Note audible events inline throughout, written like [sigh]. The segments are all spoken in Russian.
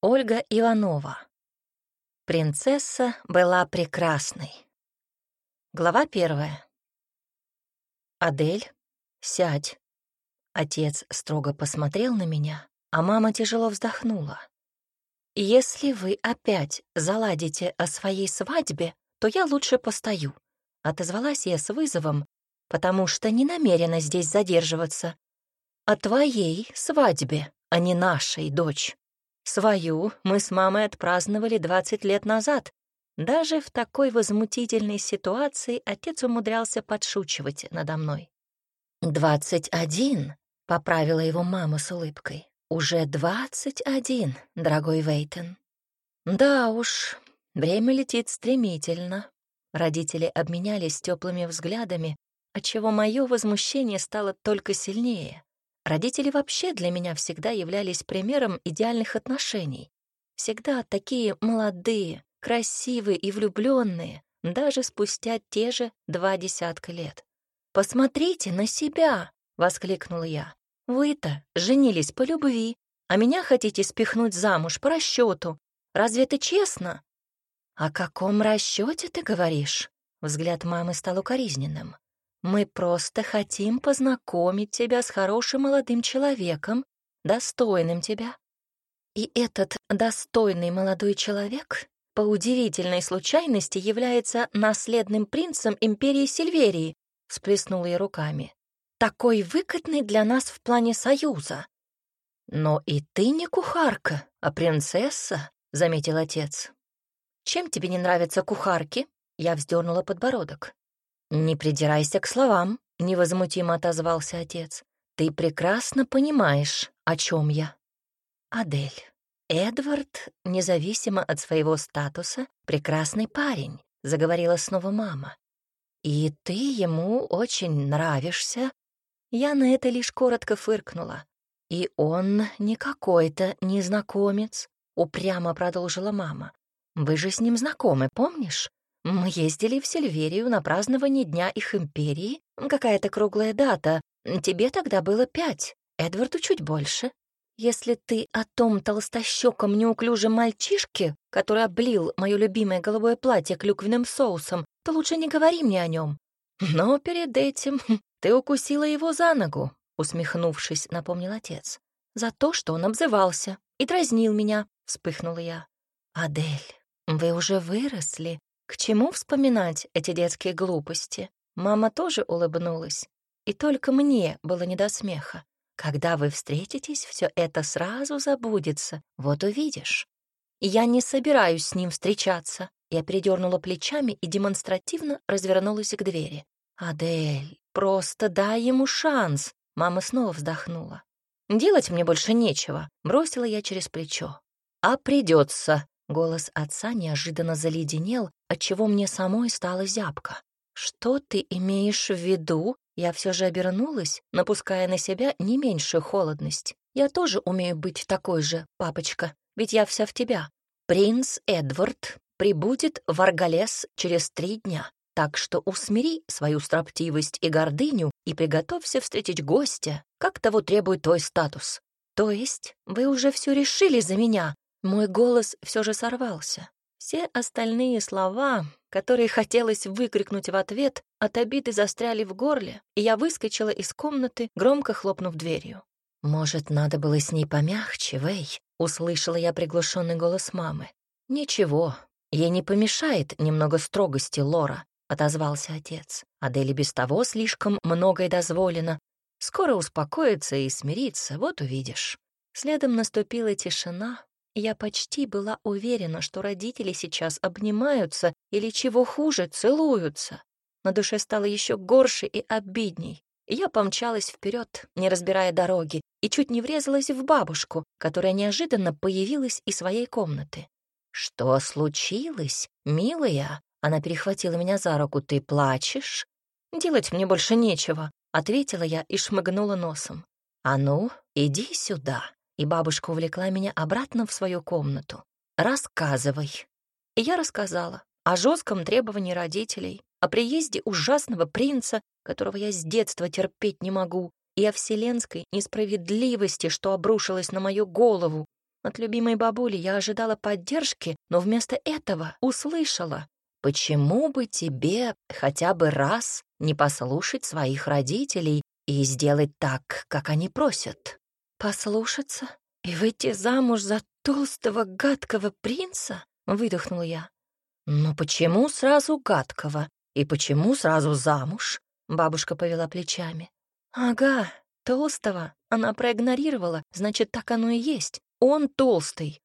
Ольга Иванова. Принцесса была прекрасной. Глава первая. «Адель, сядь». Отец строго посмотрел на меня, а мама тяжело вздохнула. «Если вы опять заладите о своей свадьбе, то я лучше постою», — отозвалась я с вызовом, потому что не намерена здесь задерживаться. «О твоей свадьбе, а не нашей, дочь». Свою мы с мамой отпраздновали 20 лет назад. Даже в такой возмутительной ситуации отец умудрялся подшучивать надо мной. «Двадцать один», — поправила его мама с улыбкой. «Уже двадцать один, дорогой Вейтон». «Да уж, время летит стремительно». Родители обменялись теплыми взглядами, отчего мое возмущение стало только сильнее. Родители вообще для меня всегда являлись примером идеальных отношений. Всегда такие молодые, красивые и влюбленные, даже спустя те же два десятка лет. «Посмотрите на себя!» — воскликнула я. «Вы-то женились по любви, а меня хотите спихнуть замуж по расчету. Разве это честно?» «О каком расчете ты говоришь?» Взгляд мамы стал укоризненным. Мы просто хотим познакомить тебя с хорошим молодым человеком, достойным тебя. И этот достойный молодой человек по удивительной случайности является наследным принцем империи Сильверии, всплеснула я руками. Такой выгодный для нас в плане союза. Но и ты не кухарка, а принцесса, заметил отец. Чем тебе не нравятся кухарки? Я вздернула подбородок. «Не придирайся к словам», — невозмутимо отозвался отец. «Ты прекрасно понимаешь, о чем я». «Адель, Эдвард, независимо от своего статуса, прекрасный парень», — заговорила снова мама. «И ты ему очень нравишься». Я на это лишь коротко фыркнула. «И он не какой-то незнакомец», — упрямо продолжила мама. «Вы же с ним знакомы, помнишь? Мы ездили в Сильверию на празднование Дня их империи. Какая-то круглая дата. Тебе тогда было пять, Эдварду чуть больше. Если ты о том толстощеком неуклюжем мальчишке, который облил мое любимое голубое платье клюквенным соусом, то лучше не говори мне о нем. Но перед этим [laughs] ты укусила его за ногу, усмехнувшись, напомнил отец. За то, что он обзывался и дразнил меня, вспыхнула я. Адель, вы уже выросли, к чему вспоминать эти детские глупости? Мама тоже улыбнулась. И только мне было не до смеха. Когда вы встретитесь, все это сразу забудется. Вот увидишь. Я не собираюсь с ним встречаться. Я передернула плечами и демонстративно развернулась к двери. «Адель, просто дай ему шанс!» Мама снова вздохнула. «Делать мне больше нечего», — бросила я через плечо. «А придется», Голос отца неожиданно заледенел, отчего мне самой стало зябко. «Что ты имеешь в виду?» Я все же обернулась, напуская на себя не меньшую холодность. «Я тоже умею быть такой же, папочка, ведь я вся в тебя. Принц Эдвард прибудет в Аргалес через три дня, так что усмири свою строптивость и гордыню и приготовься встретить гостя, как того требует твой статус. То есть вы уже все решили за меня?» Мой голос все же сорвался. Все остальные слова, которые хотелось выкрикнуть в ответ, от обиды застряли в горле, и я выскочила из комнаты, громко хлопнув дверью. «Может, надо было с ней помягче, Вэй?» — услышала я приглушенный голос мамы. «Ничего, ей не помешает немного строгости, Лора», — отозвался отец. «Адели без того слишком многое дозволено. Скоро успокоится и смирится, вот увидишь». Следом наступила тишина, я почти была уверена, что родители сейчас обнимаются или, чего хуже, целуются. На душе стало еще горше и обидней. Я помчалась вперед, не разбирая дороги, и чуть не врезалась в бабушку, которая неожиданно появилась из своей комнаты. «Что случилось, милая?» Она перехватила меня за руку. «Ты плачешь?» «Делать мне больше нечего», — ответила я и шмыгнула носом. «А ну, иди сюда» и бабушка увлекла меня обратно в свою комнату. «Рассказывай». И я рассказала о жестком требовании родителей, о приезде ужасного принца, которого я с детства терпеть не могу, и о вселенской несправедливости, что обрушилась на мою голову. От любимой бабули я ожидала поддержки, но вместо этого услышала. Почему бы тебе хотя бы раз не послушать своих родителей и сделать так, как они просят? Послушаться? И выйти замуж за толстого гадкого принца? Выдохнула я. Но почему сразу гадкого? И почему сразу замуж? Бабушка повела плечами. Ага, толстого она проигнорировала, значит, так оно и есть. Он толстый.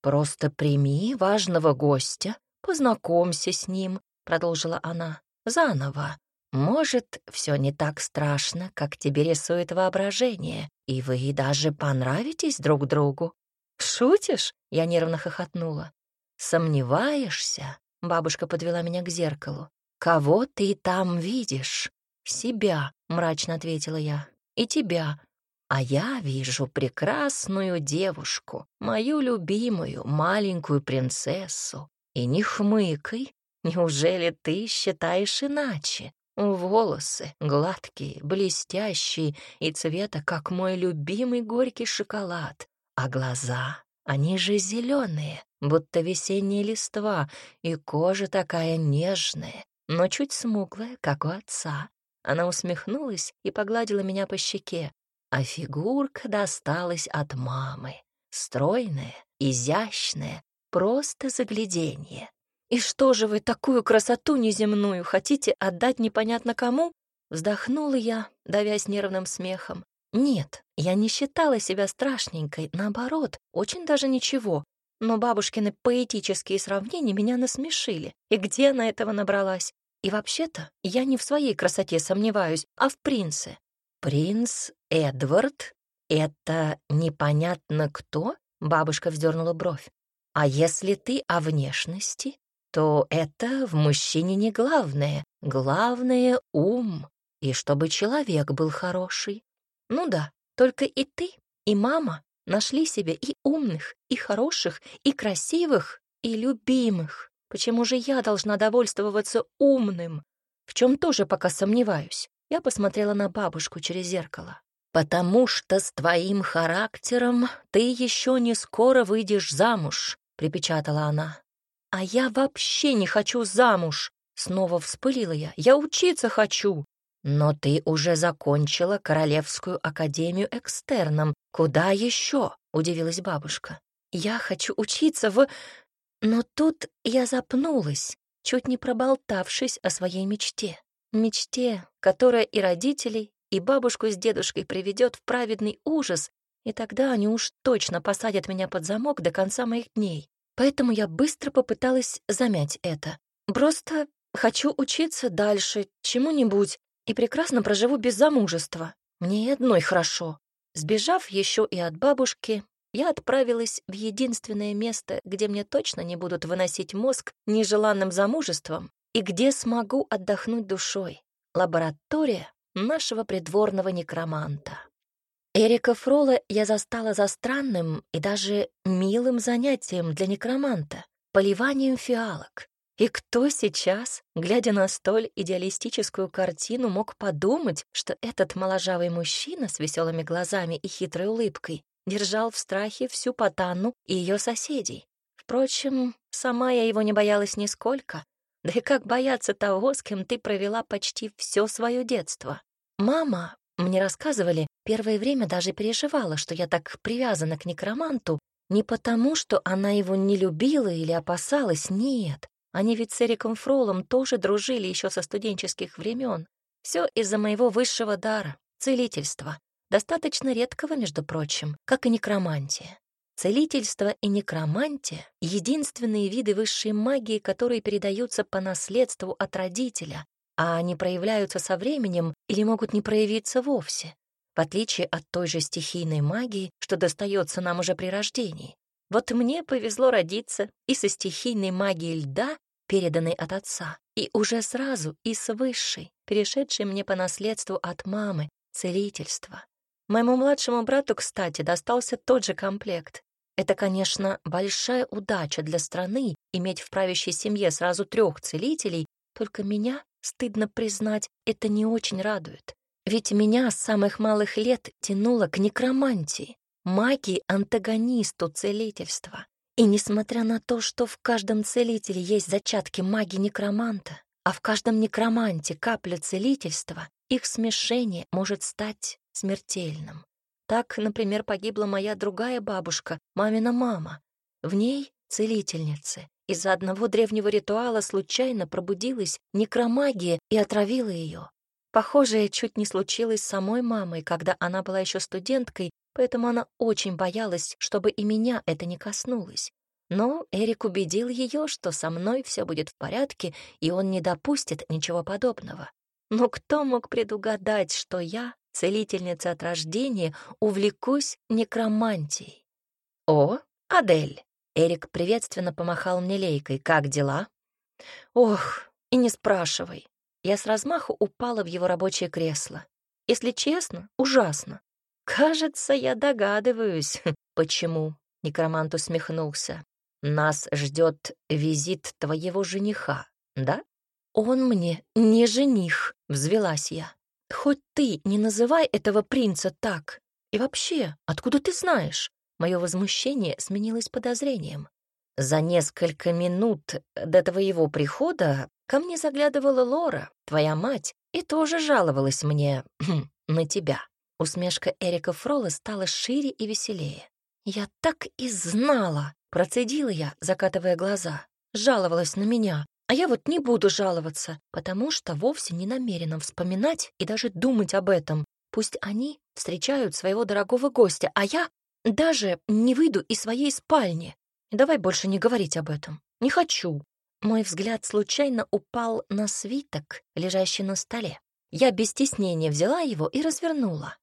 Просто прими важного гостя, познакомься с ним, продолжила она. Заново. Может, все не так страшно, как тебе рисует воображение, и вы даже понравитесь друг другу. Шутишь? Я нервно хохотнула. Сомневаешься? Бабушка подвела меня к зеркалу. Кого ты там видишь? Себя, мрачно ответила я. И тебя, а я вижу прекрасную девушку, мою любимую маленькую принцессу. И не хмыкай, неужели ты считаешь иначе? Волосы гладкие, блестящие и цвета, как мой любимый горький шоколад. А глаза, они же зеленые, будто весенние листва, и кожа такая нежная, но чуть смуглая, как у отца. Она усмехнулась и погладила меня по щеке а фигурка досталась от мамы. Стройная, изящная, просто загляденье. «И что же вы такую красоту неземную хотите отдать непонятно кому?» Вздохнула я, давясь нервным смехом. Нет, я не считала себя страшненькой, наоборот, очень даже ничего. Но бабушкины поэтические сравнения меня насмешили. И где она этого набралась? И вообще-то я не в своей красоте сомневаюсь, а в принце. «Принц Эдвард? Это непонятно кто?» — бабушка вздернула бровь. «А если ты о внешности, то это в мужчине не главное. Главное — ум, и чтобы человек был хороший. Ну да, только и ты, и мама нашли себе и умных, и хороших, и красивых, и любимых. Почему же я должна довольствоваться умным? В чем тоже пока сомневаюсь. Я посмотрела на бабушку через зеркало. «Потому что с твоим характером ты еще не скоро выйдешь замуж», — припечатала она. «А я вообще не хочу замуж», — снова вспылила я. «Я учиться хочу». «Но ты уже закончила Королевскую академию экстерном. Куда еще?» — удивилась бабушка. «Я хочу учиться в...» Но тут я запнулась, чуть не проболтавшись о своей мечте. Мечте, которая и родителей, и бабушку с дедушкой приведет в праведный ужас, и тогда они уж точно посадят меня под замок до конца моих дней. Поэтому я быстро попыталась замять это. Просто хочу учиться дальше, чему-нибудь, и прекрасно проживу без замужества. Мне и одной хорошо. Сбежав еще и от бабушки, я отправилась в единственное место, где мне точно не будут выносить мозг нежеланным замужеством и где смогу отдохнуть душой. Лаборатория нашего придворного некроманта. Эрика Фрола я застала за странным и даже милым занятием для некроманта — поливанием фиалок. И кто сейчас, глядя на столь идеалистическую картину, мог подумать, что этот моложавый мужчина с веселыми глазами и хитрой улыбкой держал в страхе всю Потанну и ее соседей? Впрочем, сама я его не боялась нисколько, да и как бояться того, с кем ты провела почти все свое детство? Мама, мне рассказывали, первое время даже переживала, что я так привязана к некроманту, не потому, что она его не любила или опасалась, нет. Они ведь с Эриком Фролом тоже дружили еще со студенческих времен. Все из-за моего высшего дара, целительства. Достаточно редкого, между прочим, как и некромантия. Целительство и некромантия — единственные виды высшей магии, которые передаются по наследству от родителя, а они проявляются со временем или могут не проявиться вовсе, в отличие от той же стихийной магии, что достается нам уже при рождении. Вот мне повезло родиться и со стихийной магией льда, переданной от отца, и уже сразу и с высшей, перешедшей мне по наследству от мамы, целительства. Моему младшему брату, кстати, достался тот же комплект, это, конечно, большая удача для страны иметь в правящей семье сразу трех целителей, только меня, стыдно признать, это не очень радует. Ведь меня с самых малых лет тянуло к некромантии. магии-антагонисту целительства. И несмотря на то, что в каждом целителе есть зачатки магии некроманта, а в каждом некроманте капля целительства, их смешение может стать смертельным. Так, например, погибла моя другая бабушка, мамина мама. В ней целительницы. Из-за одного древнего ритуала случайно пробудилась некромагия и отравила ее. Похожее чуть не случилось с самой мамой, когда она была еще студенткой, поэтому она очень боялась, чтобы и меня это не коснулось. Но Эрик убедил ее, что со мной все будет в порядке, и он не допустит ничего подобного. Но кто мог предугадать, что я, целительница от рождения, увлекусь некромантией? «О, Адель!» Эрик приветственно помахал мне лейкой. «Как дела?» «Ох, и не спрашивай. Я с размаху упала в его рабочее кресло. Если честно, ужасно. Кажется, я догадываюсь, [laughs] почему. Некромант усмехнулся. Нас ждет визит твоего жениха, да? Он мне не жених, взвелась я. Хоть ты не называй этого принца так. И вообще, откуда ты знаешь? Мое возмущение сменилось подозрением. За несколько минут до твоего прихода Ко мне заглядывала Лора, твоя мать, и тоже жаловалась мне [clears throat] на тебя. Усмешка Эрика Фрола стала шире и веселее. «Я так и знала!» — процедила я, закатывая глаза. Жаловалась на меня, а я вот не буду жаловаться, потому что вовсе не намерена вспоминать и даже думать об этом. Пусть они встречают своего дорогого гостя, а я даже не выйду из своей спальни. Давай больше не говорить об этом. Не хочу. Мой взгляд случайно упал на свиток, лежащий на столе. Я без стеснения взяла его и развернула.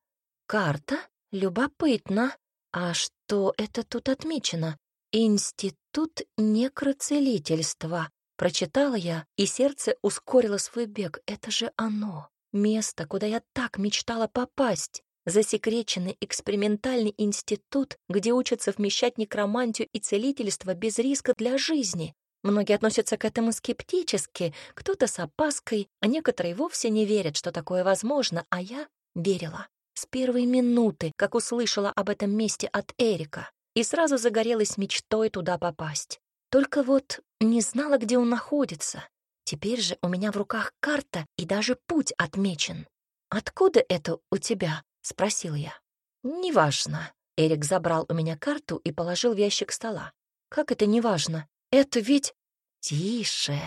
Карта? Любопытно. А что это тут отмечено? Институт некроцелительства. Прочитала я, и сердце ускорило свой бег. Это же оно. Место, куда я так мечтала попасть. Засекреченный экспериментальный институт, где учатся вмещать некромантию и целительство без риска для жизни. Многие относятся к этому скептически, кто-то с опаской, а некоторые вовсе не верят, что такое возможно, а я верила. С первой минуты, как услышала об этом месте от Эрика, и сразу загорелась мечтой туда попасть. Только вот не знала, где он находится. Теперь же у меня в руках карта и даже путь отмечен. «Откуда это у тебя?» — спросил я. «Неважно». Эрик забрал у меня карту и положил в ящик стола. «Как это неважно? Это ведь... Тише.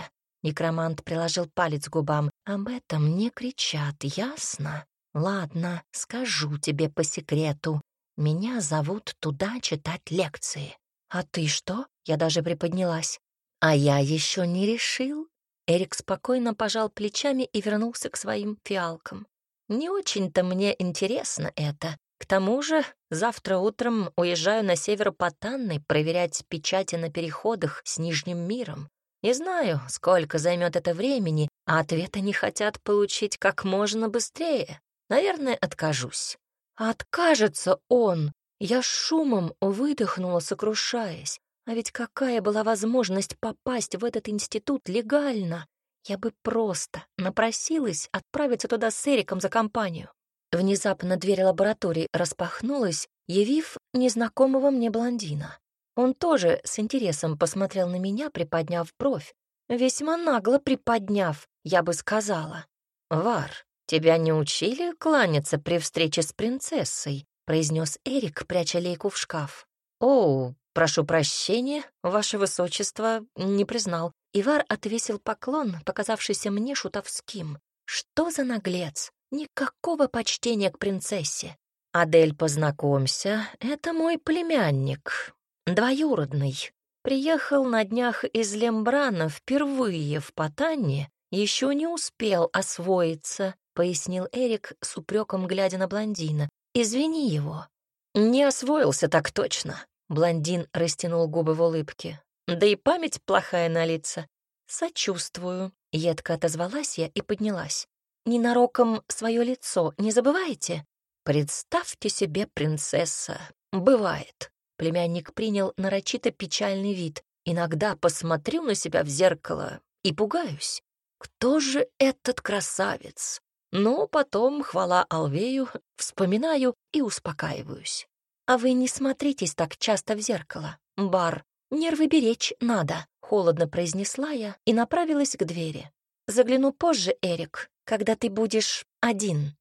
Некромант приложил палец к губам. Об этом не кричат, ясно? Ладно, скажу тебе по секрету. Меня зовут туда читать лекции. А ты что? Я даже приподнялась. А я еще не решил. Эрик спокойно пожал плечами и вернулся к своим фиалкам. Не очень-то мне интересно это. К тому же завтра утром уезжаю на север Потанны проверять печати на переходах с Нижним миром. Не знаю, сколько займет это времени, а ответы не хотят получить как можно быстрее. Наверное, откажусь. Откажется он. Я шумом выдохнула, сокрушаясь. А ведь какая была возможность попасть в этот институт легально? Я бы просто напросилась отправиться туда с Эриком за компанию. Внезапно дверь лаборатории распахнулась, явив незнакомого мне блондина. Он тоже с интересом посмотрел на меня, приподняв бровь. Весьма нагло приподняв, я бы сказала. «Вар, тебя не учили кланяться при встрече с принцессой?» произнес Эрик, пряча лейку в шкаф. «О, прошу прощения, ваше высочество не признал». Ивар отвесил поклон, показавшийся мне шутовским. «Что за наглец? Никакого почтения к принцессе. Адель, познакомься, это мой племянник, двоюродный. Приехал на днях из Лембрана впервые в Потанне, еще не успел освоиться, пояснил Эрик с упреком, глядя на блондина. Извини его. Не освоился так точно. Блондин растянул губы в улыбке. Да и память плохая на лица. Сочувствую. Едко отозвалась я и поднялась ненароком свое лицо не забываете? Представьте себе, принцесса, бывает. Племянник принял нарочито печальный вид. Иногда посмотрю на себя в зеркало и пугаюсь. Кто же этот красавец? Но потом, хвала Алвею, вспоминаю и успокаиваюсь. «А вы не смотритесь так часто в зеркало, бар. Нервы беречь надо», — холодно произнесла я и направилась к двери. «Загляну позже, Эрик, когда ты будешь один».